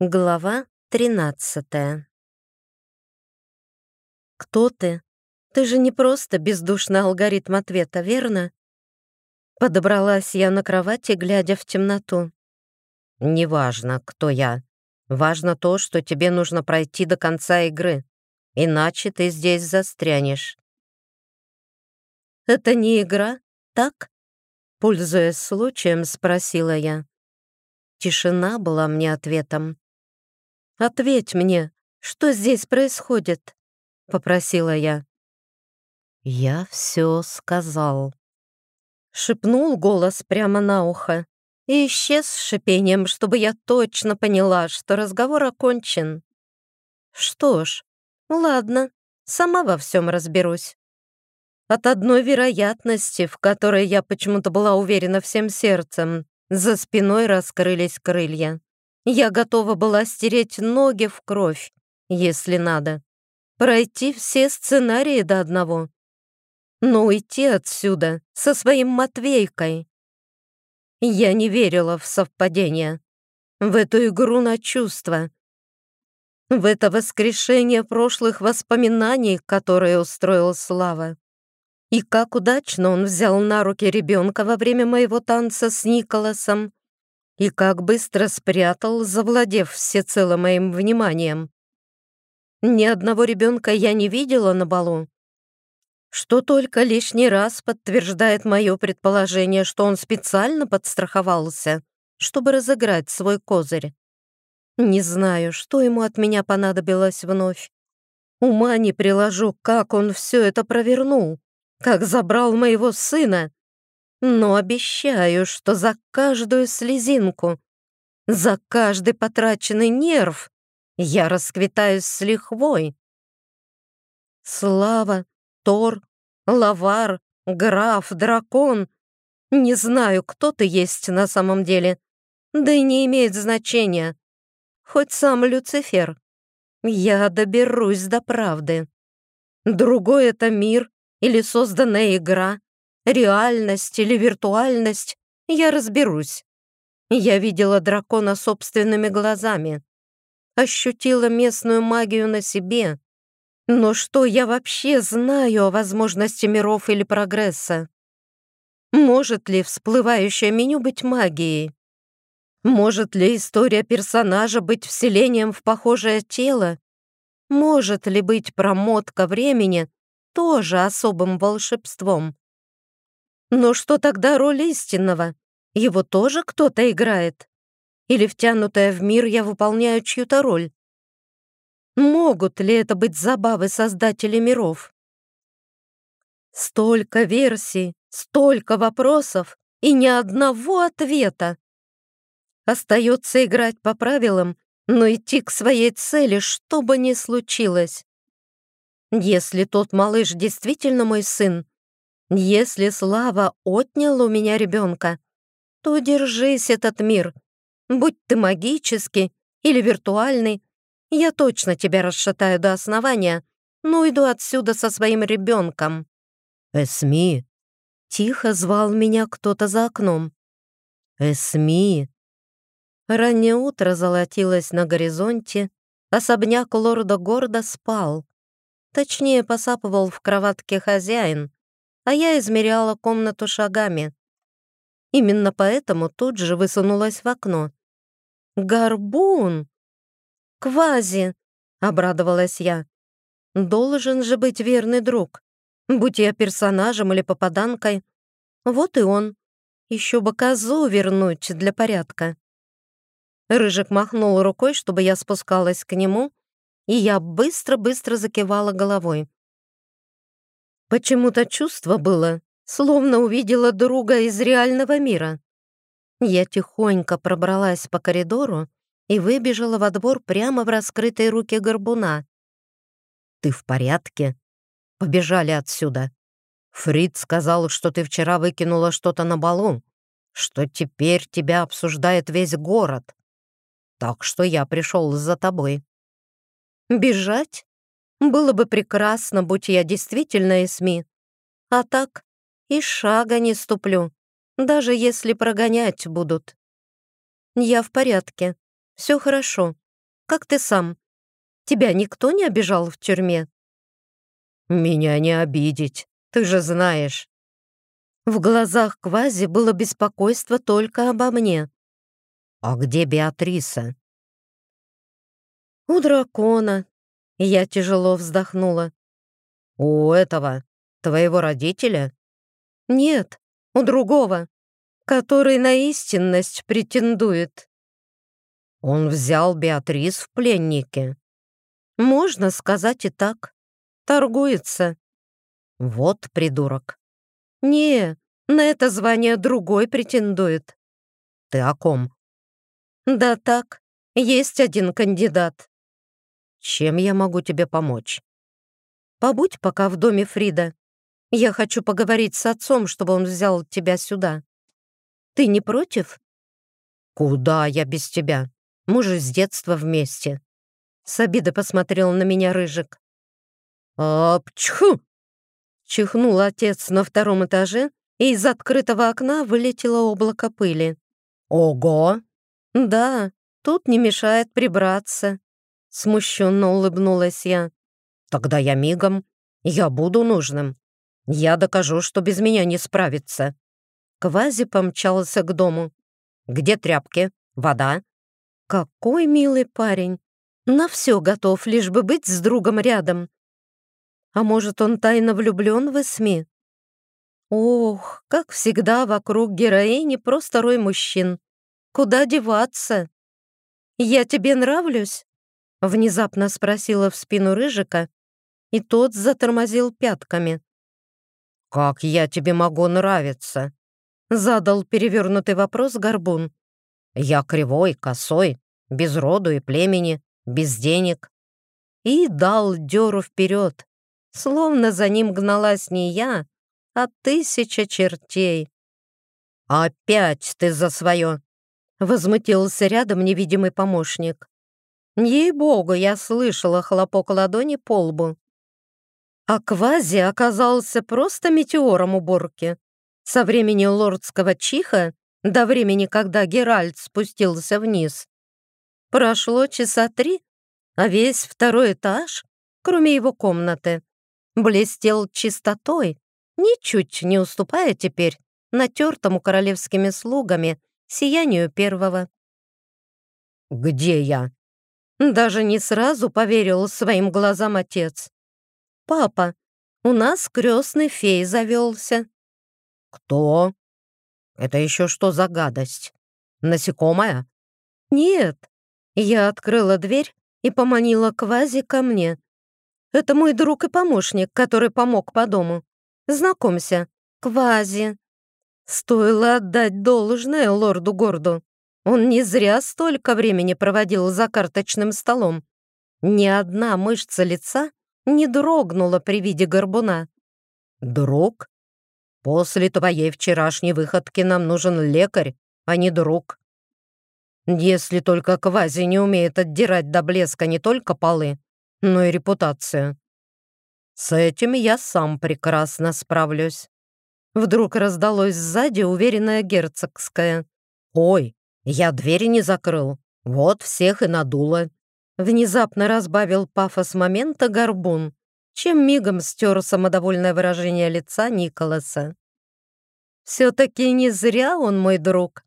Глава тринадцатая. «Кто ты? Ты же не просто бездушный алгоритм ответа, верно?» Подобралась я на кровати, глядя в темноту. «Неважно, кто я. Важно то, что тебе нужно пройти до конца игры, иначе ты здесь застрянешь». «Это не игра, так?» Пользуясь случаем, спросила я. Тишина была мне ответом. «Ответь мне, что здесь происходит?» — попросила я. «Я все сказал», — шепнул голос прямо на ухо и исчез с шипением, чтобы я точно поняла, что разговор окончен. Что ж, ладно, сама во всем разберусь. От одной вероятности, в которой я почему-то была уверена всем сердцем, за спиной раскрылись крылья. Я готова была стереть ноги в кровь, если надо. Пройти все сценарии до одного. Но уйти отсюда со своим Матвейкой. Я не верила в совпадение, в эту игру на чувства, в это воскрешение прошлых воспоминаний, которые устроил Слава. И как удачно он взял на руки ребенка во время моего танца с Николасом, и как быстро спрятал, завладев всецело моим вниманием. Ни одного ребенка я не видела на балу, что только лишний раз подтверждает мое предположение, что он специально подстраховался, чтобы разыграть свой козырь. Не знаю, что ему от меня понадобилось вновь. Ума не приложу, как он все это провернул, как забрал моего сына но обещаю, что за каждую слезинку, за каждый потраченный нерв я расквитаюсь с лихвой. Слава, Тор, Лавар, Граф, Дракон. Не знаю, кто ты есть на самом деле, да и не имеет значения. Хоть сам Люцифер. Я доберусь до правды. Другой это мир или созданная игра, реальность или виртуальность, я разберусь. Я видела дракона собственными глазами, ощутила местную магию на себе. Но что я вообще знаю о возможности миров или прогресса? Может ли всплывающее меню быть магией? Может ли история персонажа быть вселением в похожее тело? Может ли быть промотка времени тоже особым волшебством? Но что тогда роль истинного? Его тоже кто-то играет? Или втянутая в мир я выполняю чью-то роль? Могут ли это быть забавы создателей миров? Столько версий, столько вопросов и ни одного ответа. Остается играть по правилам, но идти к своей цели, что бы ни случилось. Если тот малыш действительно мой сын, если Слава отнял у меня ребенка, то держись этот мир. Будь ты магический или виртуальный, я точно тебя расшатаю до основания, но иду отсюда со своим ребенком. «Эсми!» Тихо звал меня кто-то за окном. «Эсми!» Раннее утро золотилось на горизонте, особняк лорда Горда спал. Точнее, посапывал в кроватке хозяин, а я измеряла комнату шагами. Именно поэтому тут же высунулась в окно. «Горбун!» «Квази!» — обрадовалась я. «Должен же быть верный друг. Будь я персонажем или попаданкой. Вот и он. Еще бы козу вернуть для порядка». Рыжик махнул рукой, чтобы я спускалась к нему, и я быстро-быстро закивала головой. Почему-то чувство было, словно увидела друга из реального мира. Я тихонько пробралась по коридору и выбежала во двор прямо в раскрытые руки горбуна. «Ты в порядке?» «Побежали отсюда. Фрид сказал, что ты вчера выкинула что-то на балу, что теперь тебя обсуждает весь город. Так что я пришел за тобой». «Бежать? Было бы прекрасно, будь я действительно Эсми. А так и шага не ступлю, даже если прогонять будут. Я в порядке, все хорошо, как ты сам. Тебя никто не обижал в тюрьме?» «Меня не обидеть, ты же знаешь». В глазах Квази было беспокойство только обо мне. «А где Беатриса?» «У дракона». Я тяжело вздохнула. «У этого, твоего родителя?» «Нет, у другого, который на истинность претендует». «Он взял Беатрис в пленники». «Можно сказать и так. Торгуется». «Вот придурок». «Не, на это звание другой претендует». «Ты о ком?» «Да так, есть один кандидат». Чем я могу тебе помочь? Побудь пока в доме Фрида. Я хочу поговорить с отцом, чтобы он взял тебя сюда. Ты не против? Куда я без тебя? Мы же с детства вместе. С обидой посмотрел на меня Рыжик. «Апчху!» Чихнул отец на втором этаже, и из открытого окна вылетело облако пыли. «Ого!» «Да, тут не мешает прибраться», Смущенно улыбнулась я. «Тогда я мигом. Я буду нужным. Я докажу, что без меня не справится». Квази помчался к дому. «Где тряпки? Вода?» «Какой милый парень! На все готов, лишь бы быть с другом рядом. А может, он тайно влюблен в Эсми? Ох, как всегда, вокруг героини просто рой мужчин. Куда деваться? Я тебе нравлюсь?» Внезапно спросила в спину Рыжика, и тот затормозил пятками. «Как я тебе могу нравиться?» Задал перевернутый вопрос Горбун. «Я кривой, косой, без роду и племени, без денег». И дал дёру вперед, словно за ним гналась не я, а тысяча чертей. «Опять ты за свое!» — возмутился рядом невидимый помощник. Ей-богу, я слышала хлопок ладони по лбу. А Квази оказался просто метеором уборки. Со времени лордского чиха до времени, когда Геральт спустился вниз. Прошло часа три, а весь второй этаж, кроме его комнаты, блестел чистотой, ничуть не уступая теперь натертому королевскими слугами сиянию первого. «Где я?» Даже не сразу поверил своим глазам отец. «Папа, у нас крестный фей завелся». «Кто? Это еще что за гадость? Насекомая?» «Нет». Я открыла дверь и поманила Квази ко мне. «Это мой друг и помощник, который помог по дому. Знакомься, Квази». Стоило отдать должное лорду Горду. Он не зря столько времени проводил за карточным столом. Ни одна мышца лица не дрогнула при виде горбуна. «Друг? После твоей вчерашней выходки нам нужен лекарь, а не друг. Если только Квази не умеет отдирать до блеска не только полы, но и репутацию. С этим я сам прекрасно справлюсь». Вдруг раздалось сзади уверенная герцогская. «Ой, я двери не закрыл. Вот всех и надуло. Внезапно разбавил пафос момента горбун, чем мигом стер самодовольное выражение лица Николаса. Все-таки не зря он мой друг.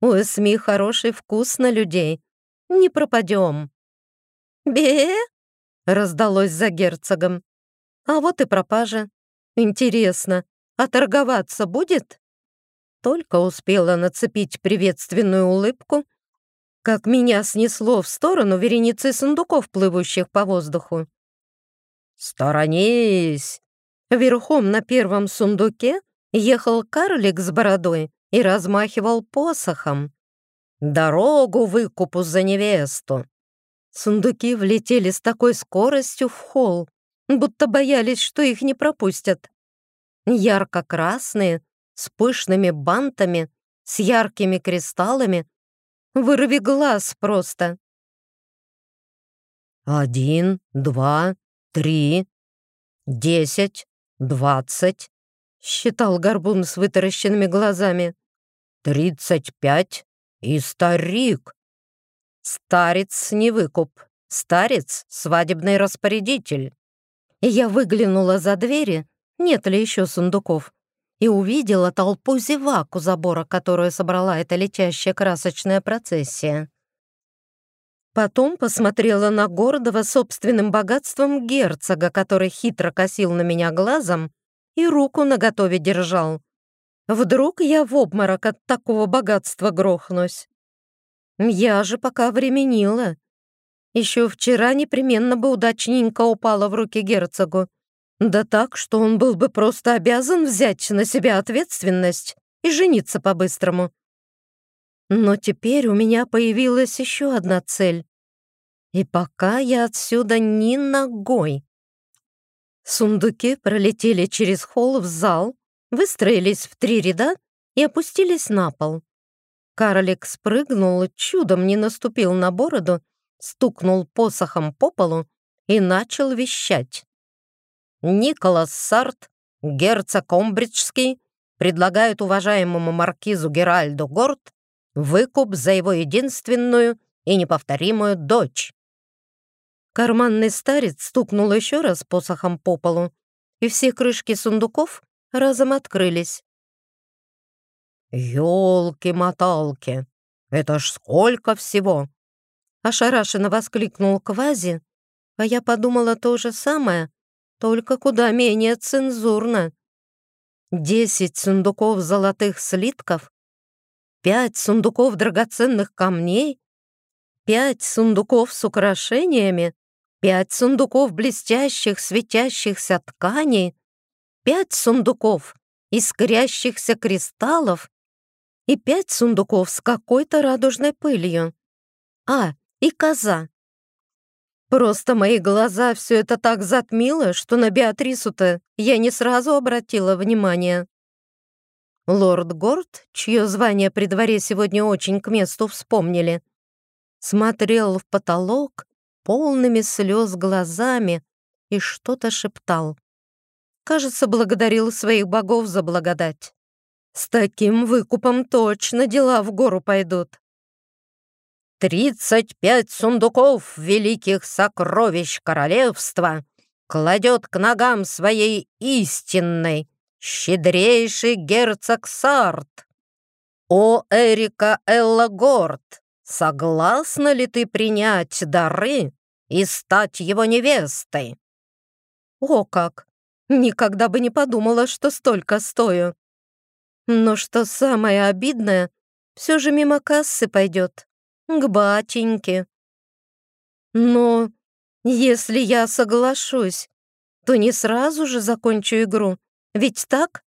У Эсми хороший вкус на людей. Не пропадем. бе раздалось за герцогом. А вот и пропажа. Интересно, а торговаться будет? Только успела нацепить приветственную улыбку, как меня снесло в сторону вереницы сундуков, плывущих по воздуху. «Сторонись!» Верхом на первом сундуке ехал карлик с бородой и размахивал посохом. «Дорогу выкупу за невесту!» Сундуки влетели с такой скоростью в холл, будто боялись, что их не пропустят. Ярко-красные, с пышными бантами, с яркими кристаллами. Вырви глаз просто. Один, два, три, десять, двадцать, считал горбун с вытаращенными глазами. Тридцать пять и старик. Старец не выкуп, старец — свадебный распорядитель. Я выглянула за двери, нет ли еще сундуков, и увидела толпу зевак у забора, которую собрала эта летящая красочная процессия. Потом посмотрела на гордого собственным богатством герцога, который хитро косил на меня глазом и руку наготове держал. Вдруг я в обморок от такого богатства грохнусь. Я же пока временила. Еще вчера непременно бы удачненько упала в руки герцогу. Да так, что он был бы просто обязан взять на себя ответственность и жениться по-быстрому. Но теперь у меня появилась еще одна цель. И пока я отсюда ни ногой. Сундуки пролетели через холл в зал, выстроились в три ряда и опустились на пол. Карлик спрыгнул, чудом не наступил на бороду, стукнул посохом по полу и начал вещать. Николас Сарт, герцог Омбриджский, предлагают уважаемому маркизу Геральду Горд выкуп за его единственную и неповторимую дочь. Карманный старец стукнул еще раз посохом по полу, и все крышки сундуков разом открылись. «Елки-моталки! Это ж сколько всего!» Ошарашенно воскликнул Квази, а я подумала то же самое, только куда менее цензурно. Десять сундуков золотых слитков, пять сундуков драгоценных камней, пять сундуков с украшениями, пять сундуков блестящих светящихся тканей, пять сундуков искрящихся кристаллов и пять сундуков с какой-то радужной пылью. А, и коза. Просто мои глаза все это так затмило, что на Беатрису-то я не сразу обратила внимание. Лорд Горд, чье звание при дворе сегодня очень к месту вспомнили, смотрел в потолок полными слез глазами и что-то шептал. Кажется, благодарил своих богов за благодать. С таким выкупом точно дела в гору пойдут. «Тридцать пять сундуков великих сокровищ королевства кладет к ногам своей истинной, щедрейший герцог Сарт. О, Эрика Элла Горд, согласна ли ты принять дары и стать его невестой?» «О как! Никогда бы не подумала, что столько стою. Но что самое обидное, все же мимо кассы пойдет. К батеньке. Но если я соглашусь, то не сразу же закончу игру. Ведь так?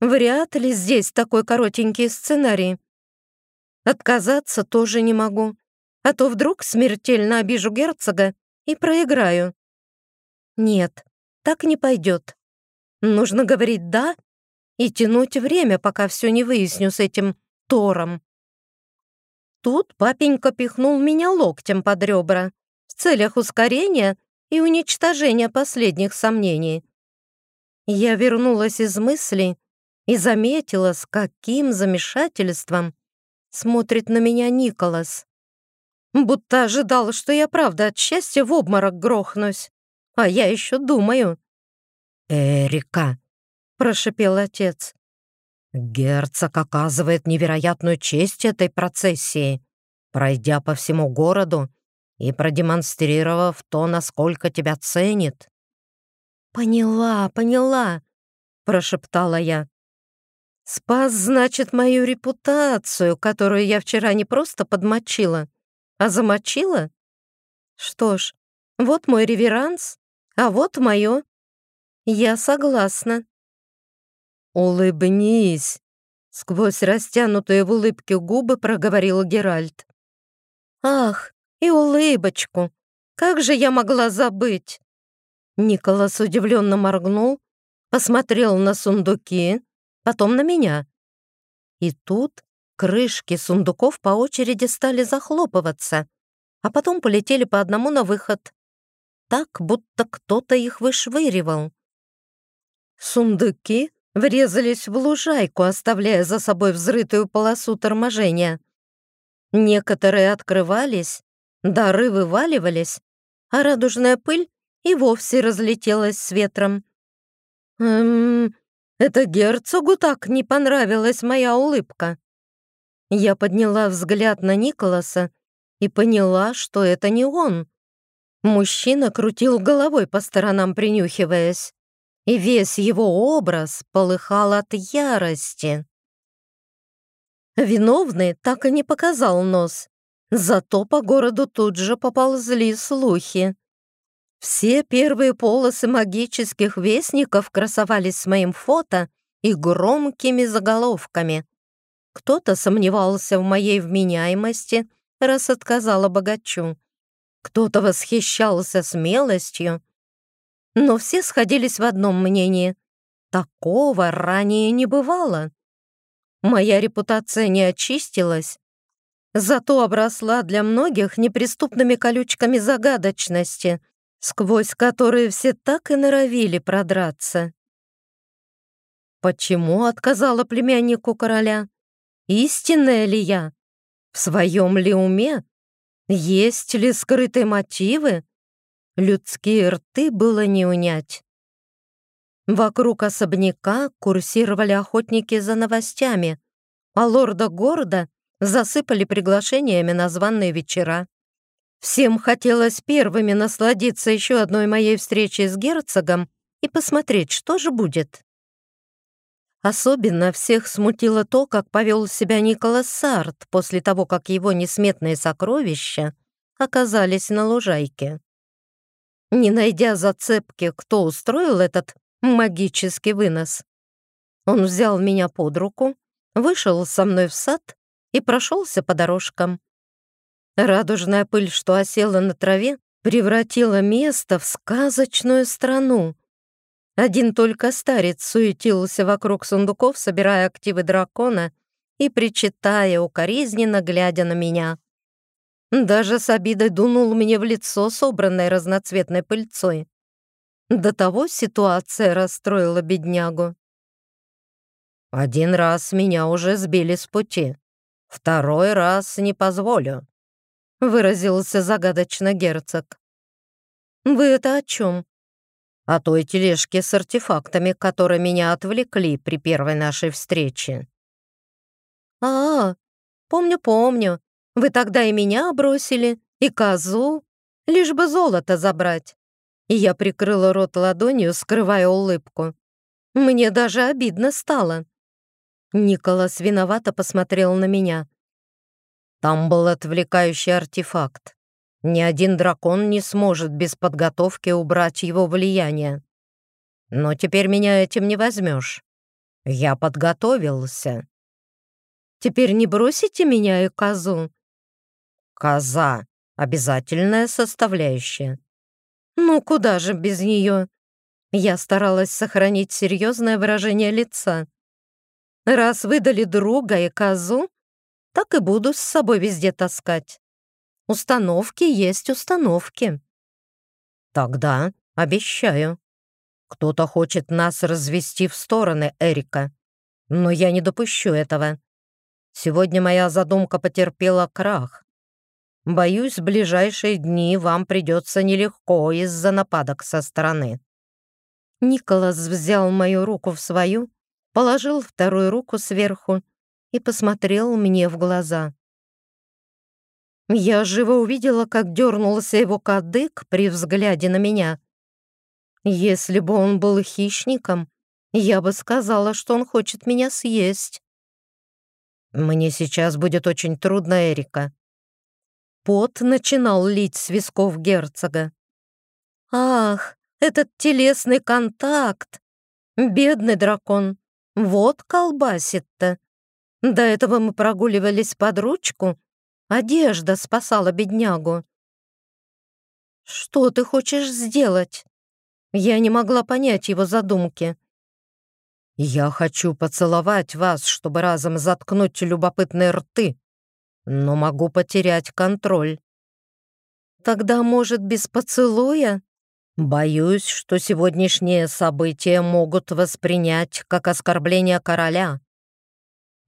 Вряд ли здесь такой коротенький сценарий. Отказаться тоже не могу, а то вдруг смертельно обижу герцога и проиграю. Нет, так не пойдет. Нужно говорить «да» и тянуть время, пока все не выясню с этим Тором. Тут папенька пихнул меня локтем под ребра в целях ускорения и уничтожения последних сомнений. Я вернулась из мыслей и заметила, с каким замешательством смотрит на меня Николас. Будто ожидал, что я правда от счастья в обморок грохнусь. А я еще думаю. «Эрика!» — прошипел отец. «Герцог оказывает невероятную честь этой процессии, пройдя по всему городу и продемонстрировав то, насколько тебя ценит». «Поняла, поняла», — прошептала я. «Спас, значит, мою репутацию, которую я вчера не просто подмочила, а замочила? Что ж, вот мой реверанс, а вот мое. Я согласна. «Улыбнись!» — сквозь растянутые в улыбке губы проговорил Геральт. «Ах, и улыбочку! Как же я могла забыть?» Николас удивленно моргнул, посмотрел на сундуки, потом на меня. И тут крышки сундуков по очереди стали захлопываться, а потом полетели по одному на выход так, будто кто-то их вышвыривал. Сундуки врезались в лужайку, оставляя за собой взрытую полосу торможения. Некоторые открывались, дары вываливались, а радужная пыль и вовсе разлетелась с ветром. «Эм, это герцогу так не понравилась моя улыбка». Я подняла взгляд на Николаса и поняла, что это не он. Мужчина крутил головой по сторонам, принюхиваясь, и весь его образ полыхал от ярости. Виновный так и не показал нос, зато по городу тут же поползли слухи. Все первые полосы магических вестников красовались с моим фото и громкими заголовками. Кто-то сомневался в моей вменяемости, раз отказала богачу. Кто-то восхищался смелостью. Но все сходились в одном мнении. Такого ранее не бывало. Моя репутация не очистилась, зато обросла для многих неприступными колючками загадочности, сквозь которые все так и норовили продраться. Почему отказала племяннику короля? Истинная ли я? В своем ли уме? Есть ли скрытые мотивы? Людские рты было не унять. Вокруг особняка курсировали охотники за новостями, а лорда города засыпали приглашениями на званные вечера. Всем хотелось первыми насладиться еще одной моей встречей с герцогом и посмотреть, что же будет. Особенно всех смутило то, как повел себя Николас Сарт после того, как его несметные сокровища оказались на лужайке. Не найдя зацепки, кто устроил этот магический вынос, он взял меня под руку, вышел со мной в сад и прошелся по дорожкам. Радужная пыль, что осела на траве, превратила место в сказочную страну. Один только старец суетился вокруг сундуков, собирая активы дракона и причитая укоризненно, глядя на меня. Даже с обидой дунул мне в лицо собранной разноцветной пыльцой. До того ситуация расстроила беднягу. «Один раз меня уже сбили с пути. Второй раз не позволю», — выразился загадочно герцог. «Вы это о чем?» о той тележке с артефактами, которые меня отвлекли при первой нашей встрече. А, помню, помню. Вы тогда и меня бросили, и козу, лишь бы золото забрать. И я прикрыла рот ладонью, скрывая улыбку. Мне даже обидно стало. Николас виновато посмотрел на меня. Там был отвлекающий артефакт. Ни один дракон не сможет без подготовки убрать его влияние. Но теперь меня этим не возьмешь. Я подготовился. Теперь не бросите меня и козу? Коза — обязательная составляющая. Ну, куда же без нее? Я старалась сохранить серьезное выражение лица. Раз выдали друга и козу, так и буду с собой везде таскать. Установки есть установки. Тогда обещаю. Кто-то хочет нас развести в стороны, Эрика. Но я не допущу этого. Сегодня моя задумка потерпела крах. Боюсь, в ближайшие дни вам придется нелегко из-за нападок со стороны. Николас взял мою руку в свою, положил вторую руку сверху и посмотрел мне в глаза. Я живо увидела, как дернулся его кадык при взгляде на меня. Если бы он был хищником, я бы сказала, что он хочет меня съесть. Мне сейчас будет очень трудно, Эрика. Пот начинал лить с висков герцога. Ах, этот телесный контакт! Бедный дракон, вот колбасит-то. До этого мы прогуливались под ручку, Одежда спасала беднягу. «Что ты хочешь сделать?» Я не могла понять его задумки. «Я хочу поцеловать вас, чтобы разом заткнуть любопытные рты, но могу потерять контроль». «Тогда, может, без поцелуя?» «Боюсь, что сегодняшние события могут воспринять как оскорбление короля.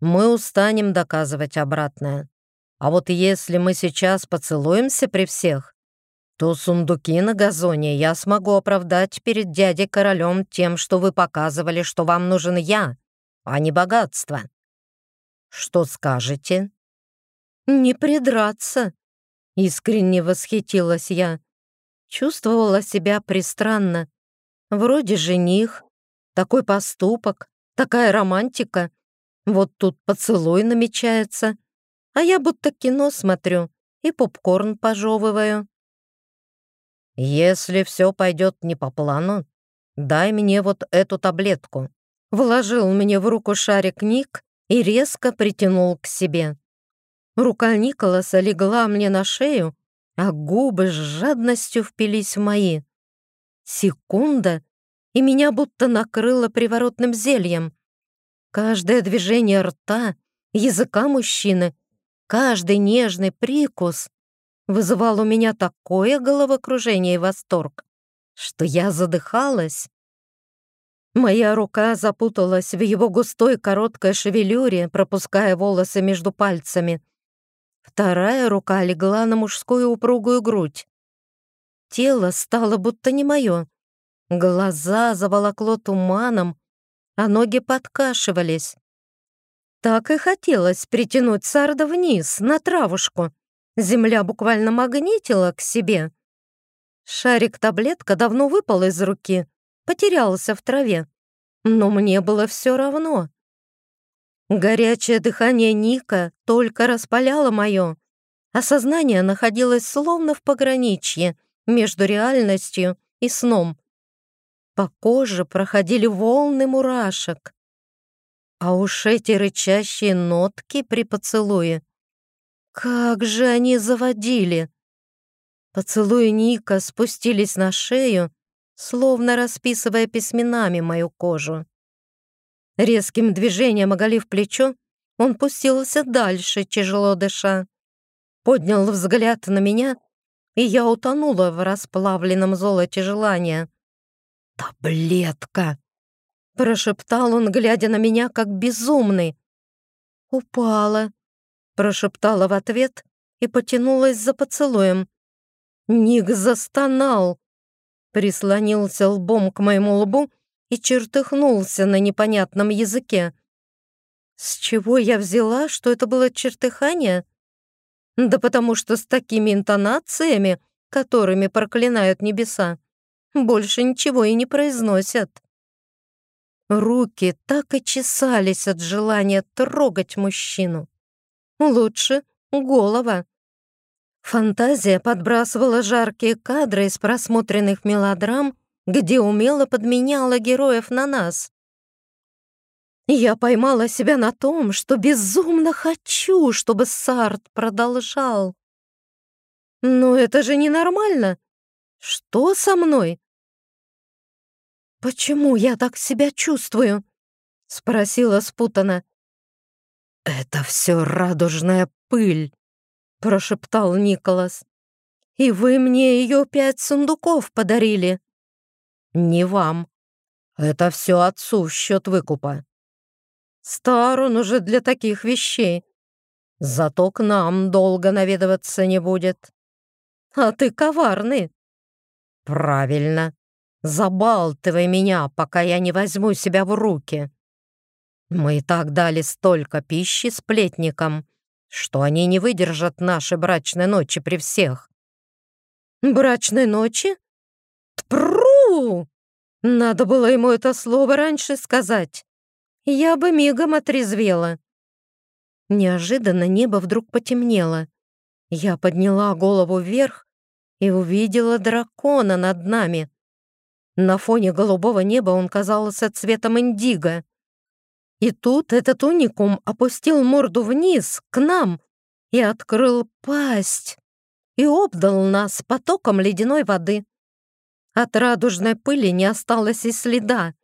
Мы устанем доказывать обратное. А вот если мы сейчас поцелуемся при всех, то сундуки на газоне я смогу оправдать перед дядей-королем тем, что вы показывали, что вам нужен я, а не богатство. Что скажете?» «Не придраться», — искренне восхитилась я. Чувствовала себя пристранно. Вроде жених, такой поступок, такая романтика. Вот тут поцелуй намечается, а я будто кино смотрю и попкорн пожевываю. «Если все пойдет не по плану, дай мне вот эту таблетку». Вложил мне в руку шарик Ник и резко притянул к себе. Рука Николаса легла мне на шею, а губы с жадностью впились в мои. Секунда, и меня будто накрыло приворотным зельем. Каждое движение рта, языка мужчины, каждый нежный прикус вызывал у меня такое головокружение и восторг, что я задыхалась. Моя рука запуталась в его густой короткой шевелюре, пропуская волосы между пальцами. Вторая рука легла на мужскую упругую грудь. Тело стало будто не мое. Глаза заволокло туманом, а ноги подкашивались. Так и хотелось притянуть Сарда вниз, на травушку, Земля буквально магнитила к себе. Шарик-таблетка давно выпал из руки, потерялся в траве. Но мне было все равно. Горячее дыхание Ника только распаляло мое, а сознание находилось словно в пограничье между реальностью и сном. По коже проходили волны мурашек. А уж эти рычащие нотки при поцелуе как же они заводили! Поцелуи Ника спустились на шею, словно расписывая письменами мою кожу. Резким движением оголив плечо, он пустился дальше, тяжело дыша. Поднял взгляд на меня, и я утонула в расплавленном золоте желания. «Таблетка!» — прошептал он, глядя на меня, как безумный. Упала, прошептала в ответ и потянулась за поцелуем. Ник застонал, прислонился лбом к моему лбу и чертыхнулся на непонятном языке. С чего я взяла, что это было чертыхание? Да потому что с такими интонациями, которыми проклинают небеса, больше ничего и не произносят. Руки так и чесались от желания трогать мужчину. Лучше голова. Фантазия подбрасывала жаркие кадры из просмотренных мелодрам, где умело подменяла героев на нас. Я поймала себя на том, что безумно хочу, чтобы Сарт продолжал. Но это же ненормально. Что со мной? «Почему я так себя чувствую?» — спросила спутанно. «Это все радужная пыль», — прошептал Николас. «И вы мне ее пять сундуков подарили». «Не вам. Это все отцу в счет выкупа». «Стар он уже для таких вещей. Зато к нам долго наведываться не будет. А ты коварный». «Правильно. Забалтывай меня, пока я не возьму себя в руки». Мы и так дали столько пищи сплетникам, что они не выдержат нашей брачной ночи при всех. Брачной ночи? Тпру! Надо было ему это слово раньше сказать. Я бы мигом отрезвела. Неожиданно небо вдруг потемнело. Я подняла голову вверх и увидела дракона над нами. На фоне голубого неба он казался цветом индиго. И тут этот уникум опустил морду вниз, к нам, и открыл пасть, и обдал нас потоком ледяной воды. От радужной пыли не осталось и следа,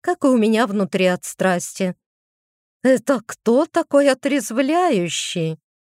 как и у меня внутри от страсти. Это кто такой отрезвляющий?